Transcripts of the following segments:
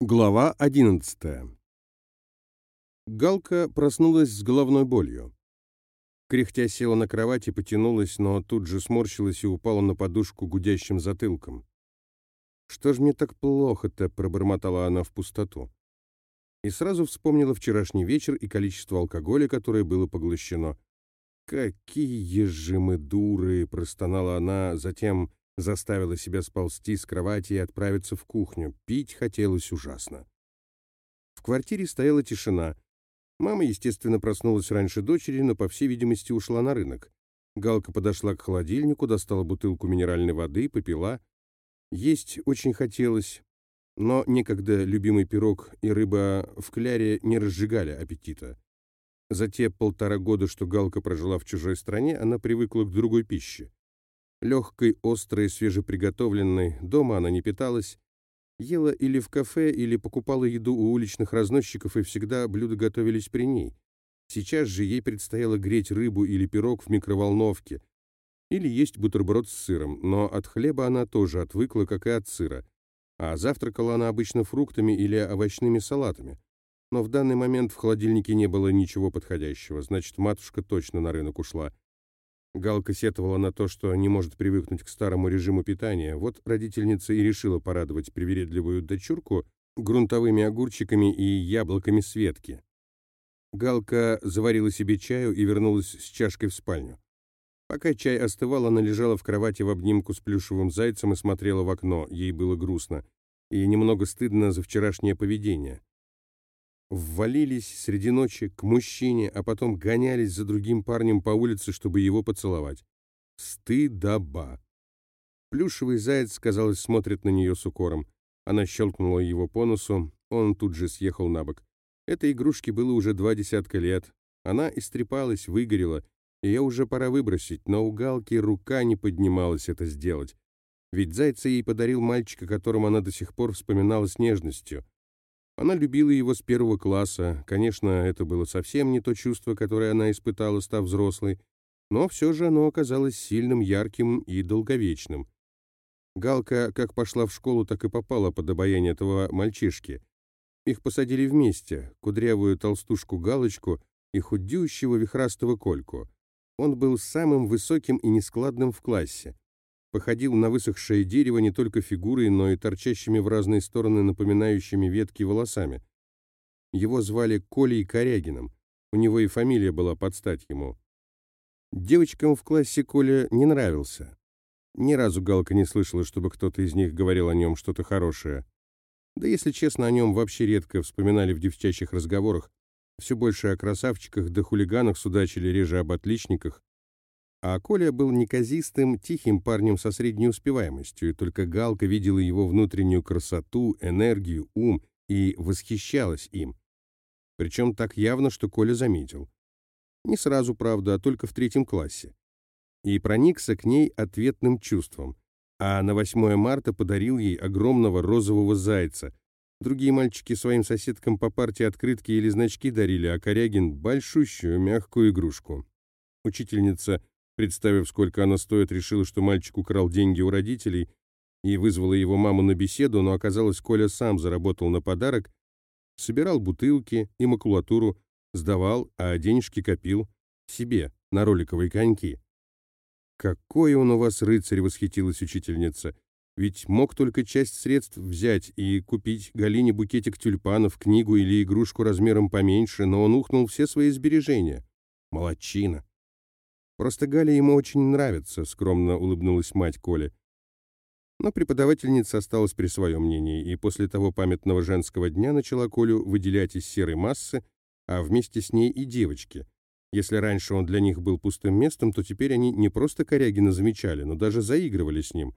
Глава 11 Галка проснулась с головной болью. Кряхтя села на кровати, потянулась, но тут же сморщилась и упала на подушку гудящим затылком. «Что ж мне так плохо-то?» — пробормотала она в пустоту. И сразу вспомнила вчерашний вечер и количество алкоголя, которое было поглощено. «Какие же мы дуры!» — простонала она, затем Заставила себя сползти с кровати и отправиться в кухню. Пить хотелось ужасно. В квартире стояла тишина. Мама, естественно, проснулась раньше дочери, но, по всей видимости, ушла на рынок. Галка подошла к холодильнику, достала бутылку минеральной воды, попила. Есть очень хотелось, но некогда любимый пирог и рыба в кляре не разжигали аппетита. За те полтора года, что Галка прожила в чужой стране, она привыкла к другой пище. Легкой, острой, свежеприготовленной, дома она не питалась. Ела или в кафе, или покупала еду у уличных разносчиков, и всегда блюда готовились при ней. Сейчас же ей предстояло греть рыбу или пирог в микроволновке, или есть бутерброд с сыром, но от хлеба она тоже отвыкла, как и от сыра. А завтракала она обычно фруктами или овощными салатами. Но в данный момент в холодильнике не было ничего подходящего, значит, матушка точно на рынок ушла. Галка сетовала на то, что не может привыкнуть к старому режиму питания. Вот родительница и решила порадовать привередливую дочурку грунтовыми огурчиками и яблоками Светки. Галка заварила себе чаю и вернулась с чашкой в спальню. Пока чай остывал, она лежала в кровати в обнимку с плюшевым зайцем и смотрела в окно. Ей было грустно и немного стыдно за вчерашнее поведение ввалились среди ночи к мужчине, а потом гонялись за другим парнем по улице, чтобы его поцеловать. Стыдоба. Плюшевый заяц, казалось, смотрит на нее с укором. Она щелкнула его по носу, он тут же съехал на бок. Этой игрушке было уже два десятка лет. Она истрепалась, выгорела. Ее уже пора выбросить, но у Галки рука не поднималась это сделать. Ведь зайца ей подарил мальчик, о котором она до сих пор вспоминала с нежностью — она любила его с первого класса. Конечно, это было совсем не то чувство, которое она испытала, став взрослой, но все же оно оказалось сильным, ярким и долговечным. Галка как пошла в школу, так и попала под обаяние этого мальчишки. Их посадили вместе, кудрявую толстушку Галочку и худющего вихрастого Кольку. Он был самым высоким и нескладным в классе походил на высохшее дерево не только фигурой, но и торчащими в разные стороны напоминающими ветки волосами. Его звали Колей Корягиным, у него и фамилия была под стать ему. Девочкам в классе Коля не нравился. Ни разу Галка не слышала, чтобы кто-то из них говорил о нем что-то хорошее. Да если честно, о нем вообще редко вспоминали в девчачьих разговорах. Все больше о красавчиках да хулиганах судачили, реже об отличниках. А Коля был неказистым, тихим парнем со средней успеваемостью, и только Галка видела его внутреннюю красоту, энергию, ум и восхищалась им. Причем так явно, что Коля заметил. Не сразу, правда, а только в третьем классе. И проникся к ней ответным чувством. А на 8 марта подарил ей огромного розового зайца. Другие мальчики своим соседкам по партии открытки или значки дарили, а Корягин — большущую мягкую игрушку. Учительница Представив, сколько она стоит, решила, что мальчик украл деньги у родителей и вызвала его маму на беседу, но оказалось, Коля сам заработал на подарок, собирал бутылки и макулатуру, сдавал, а денежки копил себе на роликовые коньки. «Какой он у вас рыцарь!» — восхитилась учительница. «Ведь мог только часть средств взять и купить Галине букетик тюльпанов, книгу или игрушку размером поменьше, но он ухнул все свои сбережения. Молодчина!» Просто Галя ему очень нравится», — скромно улыбнулась мать Коли. Но преподавательница осталась при своем мнении, и после того памятного женского дня начала Колю выделять из серой массы, а вместе с ней и девочки. Если раньше он для них был пустым местом, то теперь они не просто Корягина замечали, но даже заигрывали с ним.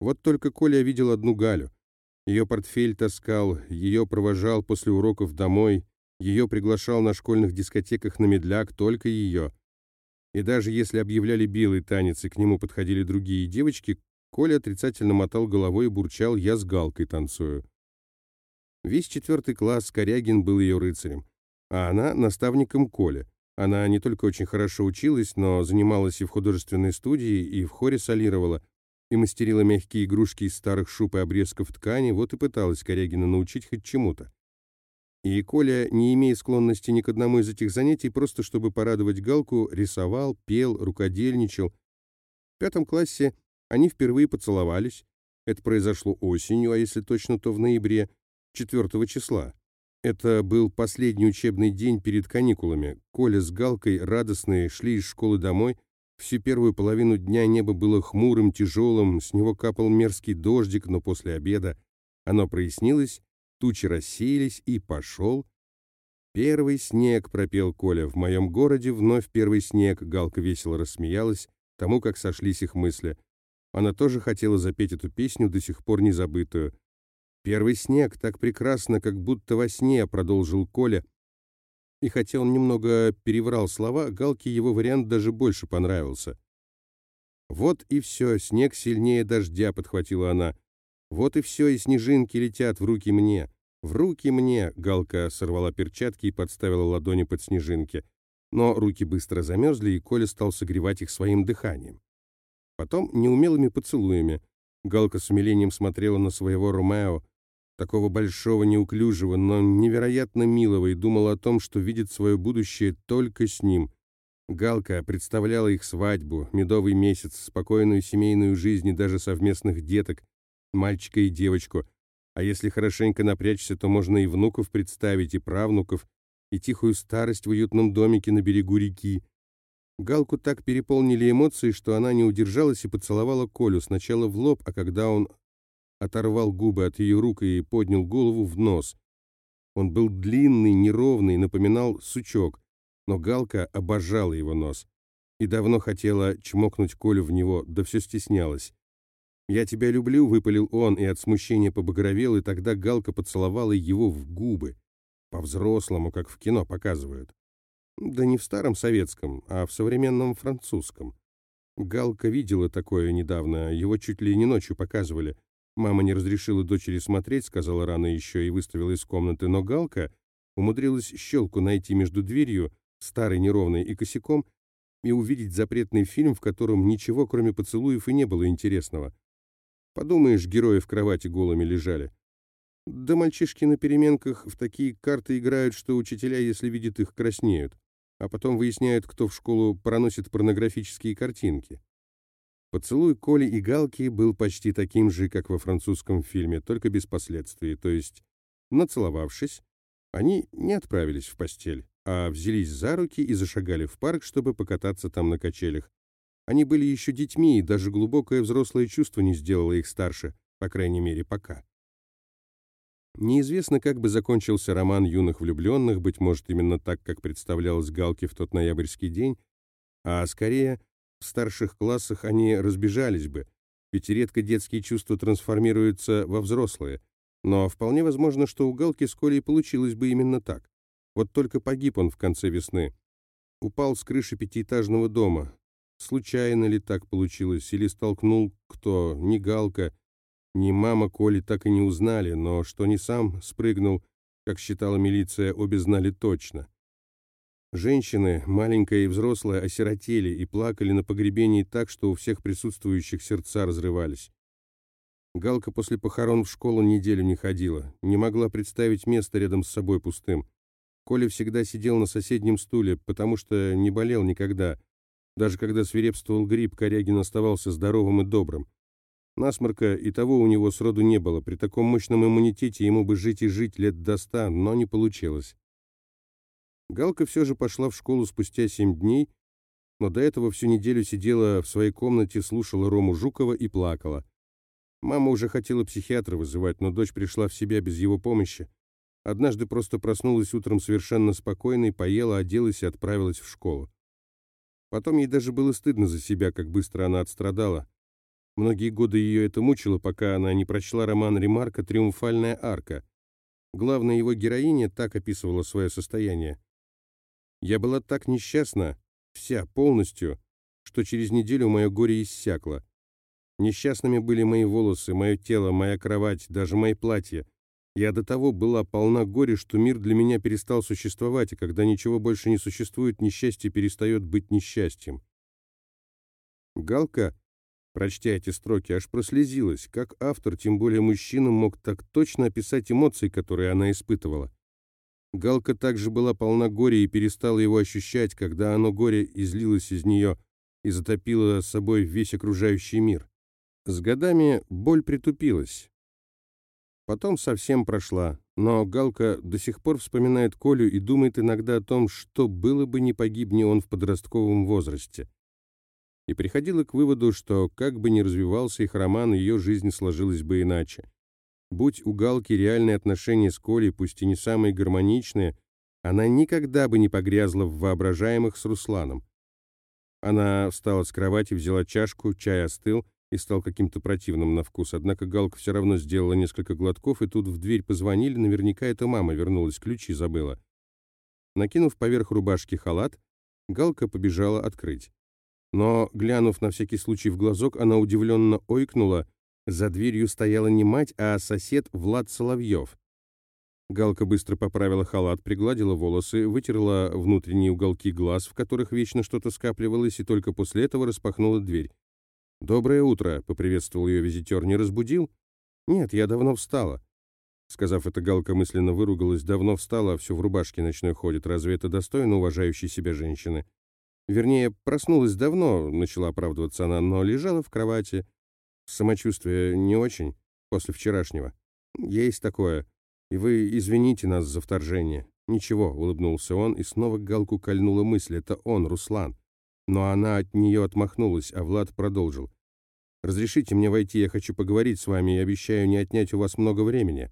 Вот только Коля видел одну Галю. Ее портфель таскал, ее провожал после уроков домой, ее приглашал на школьных дискотеках на медляк, только ее — и даже если объявляли белый танец и к нему подходили другие девочки, Коля отрицательно мотал головой и бурчал «я с Галкой танцую». Весь четвертый класс Корягин был ее рыцарем, а она — наставником Коля. Она не только очень хорошо училась, но занималась и в художественной студии, и в хоре солировала. и мастерила мягкие игрушки из старых шуб и обрезков ткани, вот и пыталась Корягина научить хоть чему-то. И Коля, не имея склонности ни к одному из этих занятий, просто чтобы порадовать Галку, рисовал, пел, рукодельничал. В пятом классе они впервые поцеловались. Это произошло осенью, а если точно, то в ноябре, 4 числа. Это был последний учебный день перед каникулами. Коля с Галкой, радостные, шли из школы домой. Всю первую половину дня небо было хмурым, тяжелым, с него капал мерзкий дождик, но после обеда оно прояснилось, тучи рассеялись, и пошел. «Первый снег», — пропел Коля, — «в моем городе вновь первый снег», — Галка весело рассмеялась, тому, как сошлись их мысли. Она тоже хотела запеть эту песню, до сих пор не забытую. «Первый снег так прекрасно, как будто во сне», — продолжил Коля. И хотя он немного переврал слова, Галке его вариант даже больше понравился. «Вот и все, снег сильнее дождя», — подхватила она. «Вот и все, и снежинки летят в руки мне. В руки мне!» — Галка сорвала перчатки и подставила ладони под снежинки. Но руки быстро замерзли, и Коля стал согревать их своим дыханием. Потом неумелыми поцелуями. Галка с умилением смотрела на своего Ромео, такого большого, неуклюжего, но невероятно милого, и думала о том, что видит свое будущее только с ним. Галка представляла их свадьбу, медовый месяц, спокойную семейную жизнь и даже совместных деток, мальчика и девочку. А если хорошенько напрячься, то можно и внуков представить, и правнуков, и тихую старость в уютном домике на берегу реки. Галку так переполнили эмоции, что она не удержалась и поцеловала Колю сначала в лоб, а когда он оторвал губы от ее рук и поднял голову в нос. Он был длинный, неровный, напоминал сучок, но Галка обожала его нос и давно хотела чмокнуть Колю в него, да все стеснялась. «Я тебя люблю», — выпалил он, и от смущения побагровел, и тогда Галка поцеловала его в губы. По-взрослому, как в кино показывают. Да не в старом советском, а в современном французском. Галка видела такое недавно, его чуть ли не ночью показывали. Мама не разрешила дочери смотреть, сказала рано еще и выставила из комнаты, но Галка умудрилась щелку найти между дверью, старой неровной, и косяком, и увидеть запретный фильм, в котором ничего, кроме поцелуев, и не было интересного. Подумаешь, герои в кровати голыми лежали. Да мальчишки на переменках в такие карты играют, что учителя, если видят их, краснеют а потом выясняют, кто в школу проносит порнографические картинки. Поцелуй Коли и Галки был почти таким же, как во французском фильме, только без последствий, то есть, нацеловавшись, они не отправились в постель, а взялись за руки и зашагали в парк, чтобы покататься там на качелях. Они были еще детьми, и даже глубокое взрослое чувство не сделало их старше, по крайней мере, пока. Неизвестно, как бы закончился роман юных влюбленных, быть может, именно так, как представлялось Галке в тот ноябрьский день, а скорее в старших классах они разбежались бы, ведь редко детские чувства трансформируются во взрослые. Но вполне возможно, что у Галки с Колей получилось бы именно так. Вот только погиб он в конце весны. Упал с крыши пятиэтажного дома. Случайно ли так получилось, или столкнул кто, не Галка, ни мама Коли так и не узнали, но что не сам спрыгнул, как считала милиция, обе знали точно. Женщины, маленькая и взрослая, осиротели и плакали на погребении так, что у всех присутствующих сердца разрывались. Галка после похорон в школу неделю не ходила, не могла представить место рядом с собой пустым. Коля всегда сидел на соседнем стуле, потому что не болел никогда. Даже когда свирепствовал грипп, Корягин оставался здоровым и добрым. Насморка и того у него сроду не было. При таком мощном иммунитете ему бы жить и жить лет до ста, но не получилось. Галка все же пошла в школу спустя семь дней, но до этого всю неделю сидела в своей комнате, слушала Рому Жукова и плакала. Мама уже хотела психиатра вызывать, но дочь пришла в себя без его помощи. Однажды просто проснулась утром совершенно спокойной, поела, оделась и отправилась в школу. Потом ей даже было стыдно за себя, как быстро она отстрадала. Многие годы ее это мучило, пока она не прочла роман Ремарка «Триумфальная арка». Главная его героиня так описывала свое состояние. «Я была так несчастна, вся, полностью, что через неделю мое горе иссякло. Несчастными были мои волосы, мое тело, моя кровать, даже мои платья. Я до того была полна горя, что мир для меня перестал существовать, и когда ничего больше не существует, несчастье перестает быть несчастьем. Галка Прочтя эти строки, аж прослезилась. Как автор, тем более мужчина, мог так точно описать эмоции, которые она испытывала. Галка также была полна горя и перестала его ощущать, когда оно горе излилось из нее и затопило собой весь окружающий мир. С годами боль притупилась. Потом совсем прошла, но Галка до сих пор вспоминает Колю и думает иногда о том, что было бы, не погибни он в подростковом возрасте. И приходила к выводу, что как бы ни развивался их роман, ее жизнь сложилась бы иначе. Будь у Галки реальные отношения с Колей, пусть и не самые гармоничные, она никогда бы не погрязла в воображаемых с Русланом. Она встала с кровати, взяла чашку, чай остыл и стал каким-то противным на вкус. Однако Галка все равно сделала несколько глотков, и тут в дверь позвонили, наверняка это мама вернулась, ключи забыла. Накинув поверх рубашки халат, Галка побежала открыть. Но, глянув на всякий случай в глазок, она удивленно ойкнула. За дверью стояла не мать, а сосед Влад Соловьев. Галка быстро поправила халат, пригладила волосы, вытерла внутренние уголки глаз, в которых вечно что-то скапливалось, и только после этого распахнула дверь. «Доброе утро», — поприветствовал ее визитер. «Не разбудил?» «Нет, я давно встала». Сказав это, Галка мысленно выругалась. «Давно встала, а все в рубашке ночной ходит. Разве это достойно уважающей себя женщины?» Вернее, проснулась давно, начала оправдываться она, но лежала в кровати. Самочувствие не очень после вчерашнего. Есть такое. И вы извините нас за вторжение. Ничего, улыбнулся он, и снова Галку кольнула мысль. Это он, Руслан. Но она от нее отмахнулась, а Влад продолжил. «Разрешите мне войти, я хочу поговорить с вами и обещаю не отнять у вас много времени».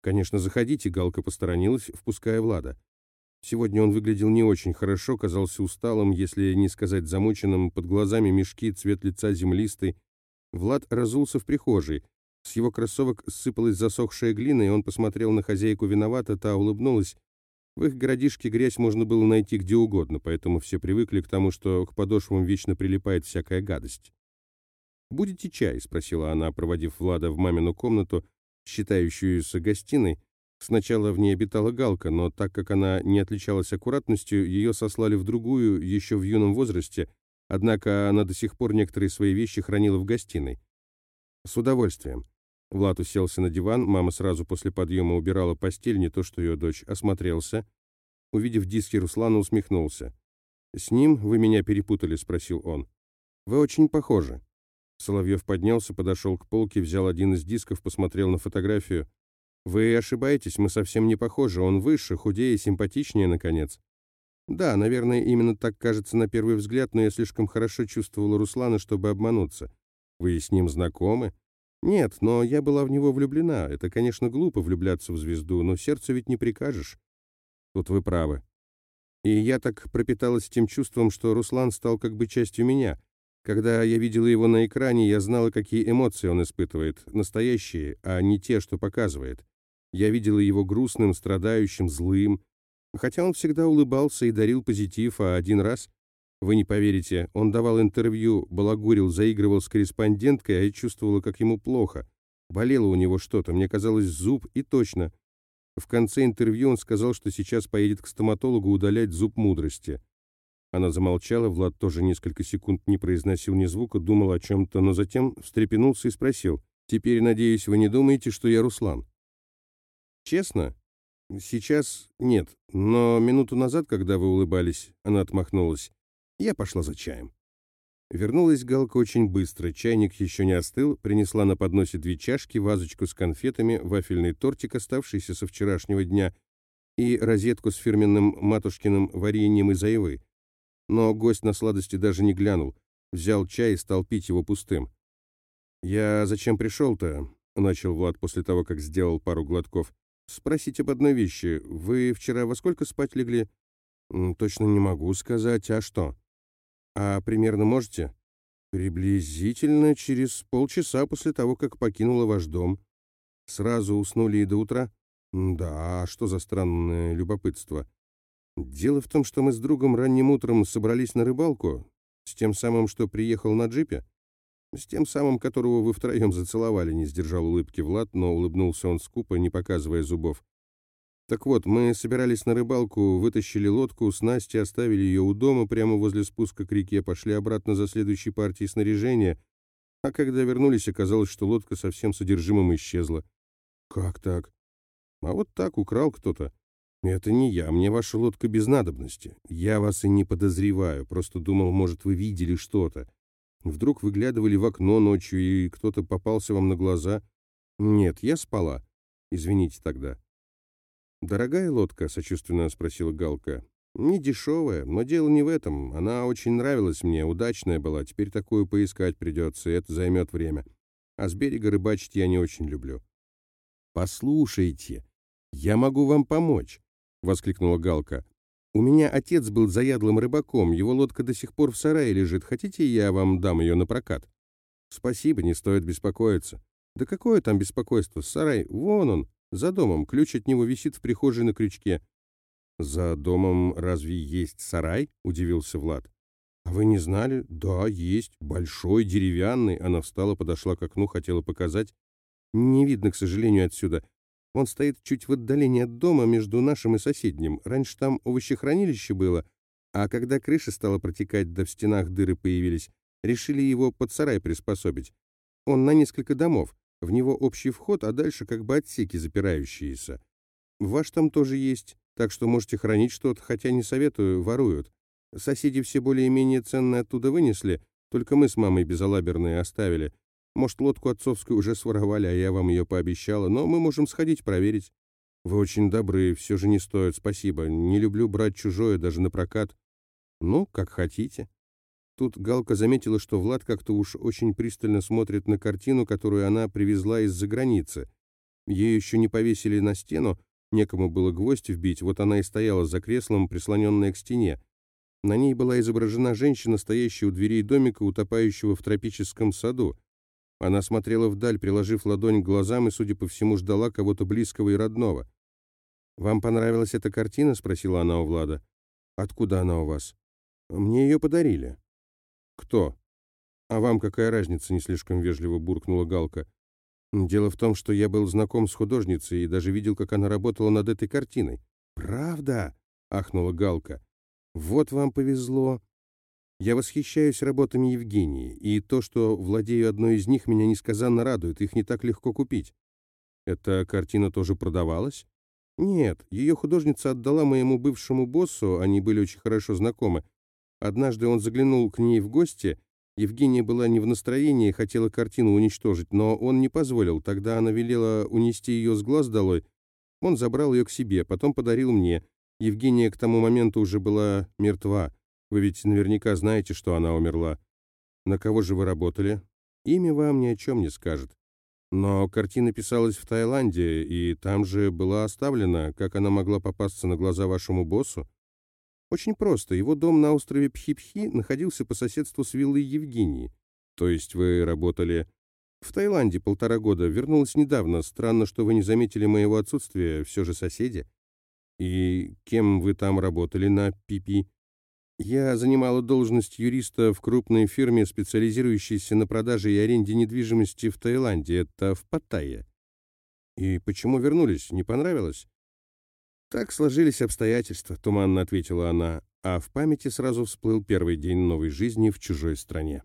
«Конечно, заходите», — Галка посторонилась, впуская Влада. Сегодня он выглядел не очень хорошо, казался усталым, если не сказать замученным, под глазами мешки, цвет лица землистый. Влад разулся в прихожей. С его кроссовок сыпалась засохшая глина, и он посмотрел на хозяйку виновато, та улыбнулась, в их городишке грязь можно было найти где угодно, поэтому все привыкли к тому, что к подошвам вечно прилипает всякая гадость. «Будете чай?» — спросила она, проводив Влада в мамину комнату, считающуюся гостиной. Сначала в ней обитала Галка, но так как она не отличалась аккуратностью, ее сослали в другую, еще в юном возрасте, однако она до сих пор некоторые свои вещи хранила в гостиной. «С удовольствием. Влад уселся на диван, мама сразу после подъема убирала постель, не то что ее дочь, осмотрелся. Увидев диски, Руслана усмехнулся. «С ним вы меня перепутали?» — спросил он. «Вы очень похожи». Соловьев поднялся, подошел к полке, взял один из дисков, посмотрел на фотографию. «Вы ошибаетесь, мы совсем не похожи. Он выше, худее, симпатичнее, наконец». «Да, наверное, именно так кажется на первый взгляд, но я слишком хорошо чувствовала Руслана, чтобы обмануться. Вы с ним знакомы?» Нет, но я была в него влюблена. Это, конечно, глупо влюбляться в звезду, но сердцу ведь не прикажешь. Тут вы правы. И я так пропиталась тем чувством, что Руслан стал как бы частью меня. Когда я видела его на экране, я знала, какие эмоции он испытывает, настоящие, а не те, что показывает. Я видела его грустным, страдающим, злым. Хотя он всегда улыбался и дарил позитив, а один раз вы не поверите, он давал интервью, балагурил, заигрывал с корреспонденткой, а я чувствовала, как ему плохо. Болело у него что-то, мне казалось, зуб, и точно. В конце интервью он сказал, что сейчас поедет к стоматологу удалять зуб мудрости. Она замолчала, Влад тоже несколько секунд не произносил ни звука, думал о чем-то, но затем встрепенулся и спросил. «Теперь, надеюсь, вы не думаете, что я Руслан?» «Честно? Сейчас нет, но минуту назад, когда вы улыбались, она отмахнулась. Я пошла за чаем. Вернулась Галка очень быстро, чайник еще не остыл, принесла на подносе две чашки, вазочку с конфетами, вафельный тортик, оставшийся со вчерашнего дня, и розетку с фирменным матушкиным вареньем из айвы. Но гость на сладости даже не глянул, взял чай и стал пить его пустым. «Я зачем пришел-то?» — начал Влад после того, как сделал пару глотков. «Спросить об одной вещи. Вы вчера во сколько спать легли?» «Точно не могу сказать. А что?» А примерно можете? Приблизительно через полчаса после того, как покинула ваш дом. Сразу уснули и до утра? Да, что за странное любопытство. Дело в том, что мы с другом ранним утром собрались на рыбалку, с тем самым, что приехал на джипе. С тем самым, которого вы втроем зацеловали, не сдержал улыбки Влад, но улыбнулся он скупо, не показывая зубов. Так вот, мы собирались на рыбалку, вытащили лодку, снасти, оставили ее у дома прямо возле спуска к реке, пошли обратно за следующей партией снаряжения. А когда вернулись, оказалось, что лодка со всем содержимым исчезла. Как так? А вот так украл кто-то. Это не я, мне ваша лодка без надобности. Я вас и не подозреваю, просто думал, может, вы видели что-то. Вдруг выглядывали в окно ночью, и кто-то попался вам на глаза. Нет, я спала. Извините тогда. «Дорогая лодка?» — сочувственно спросила Галка. «Не дешевая, но дело не в этом. Она очень нравилась мне, удачная была. Теперь такую поискать придется, и это займет время. А с берега рыбачить я не очень люблю». «Послушайте, я могу вам помочь», — воскликнула Галка. «У меня отец был заядлым рыбаком, его лодка до сих пор в сарае лежит. Хотите, я вам дам ее на прокат?» «Спасибо, не стоит беспокоиться». «Да какое там беспокойство? Сарай, вон он, за домом. Ключ от него висит в прихожей на крючке». «За домом разве есть сарай?» — удивился Влад. «А вы не знали?» «Да, есть. Большой, деревянный». Она встала, подошла к окну, хотела показать. «Не видно, к сожалению, отсюда. Он стоит чуть в отдалении от дома между нашим и соседним. Раньше там овощехранилище было, а когда крыша стала протекать, да в стенах дыры появились, решили его под сарай приспособить. Он на несколько домов. В него общий вход, а дальше как бы отсеки запирающиеся. Ваш там тоже есть, так что можете хранить что-то, хотя не советую, воруют. Соседи все более-менее ценные оттуда вынесли, только мы с мамой безалаберные оставили. Может, лодку отцовскую уже своровали, а я вам ее пообещала, но мы можем сходить проверить. Вы очень добры, все же не стоит, спасибо. Не люблю брать чужое, даже на прокат. Ну, как хотите. Тут Галка заметила, что Влад как-то уж очень пристально смотрит на картину, которую она привезла из-за границы. Ее еще не повесили на стену, некому было гвоздь вбить, вот она и стояла за креслом, прислоненная к стене. На ней была изображена женщина, стоящая у дверей домика, утопающего в тропическом саду. Она смотрела вдаль, приложив ладонь к глазам и, судя по всему, ждала кого-то близкого и родного. «Вам понравилась эта картина?» — спросила она у Влада. «Откуда она у вас?» «Мне ее подарили». «Кто?» «А вам какая разница?» — не слишком вежливо буркнула Галка. «Дело в том, что я был знаком с художницей и даже видел, как она работала над этой картиной». «Правда?» — ахнула Галка. «Вот вам повезло. Я восхищаюсь работами Евгении, и то, что владею одной из них, меня несказанно радует, их не так легко купить. Эта картина тоже продавалась? Нет, ее художница отдала моему бывшему боссу, они были очень хорошо знакомы. Однажды он заглянул к ней в гости, Евгения была не в настроении, хотела картину уничтожить, но он не позволил, тогда она велела унести ее с глаз долой. Он забрал ее к себе, потом подарил мне. Евгения к тому моменту уже была мертва. Вы ведь наверняка знаете, что она умерла. На кого же вы работали? Имя вам ни о чем не скажет. Но картина писалась в Таиланде, и там же была оставлена. Как она могла попасться на глаза вашему боссу? Очень просто. Его дом на острове Пхипхи находился по соседству с виллой Евгении. То есть вы работали в Таиланде полтора года. Вернулась недавно. Странно, что вы не заметили моего отсутствия. Все же соседи. И кем вы там работали на Пипи? Я занимала должность юриста в крупной фирме, специализирующейся на продаже и аренде недвижимости в Таиланде. Это в Паттайе. И почему вернулись? Не понравилось? Так сложились обстоятельства, туманно ответила она, а в памяти сразу всплыл первый день новой жизни в чужой стране.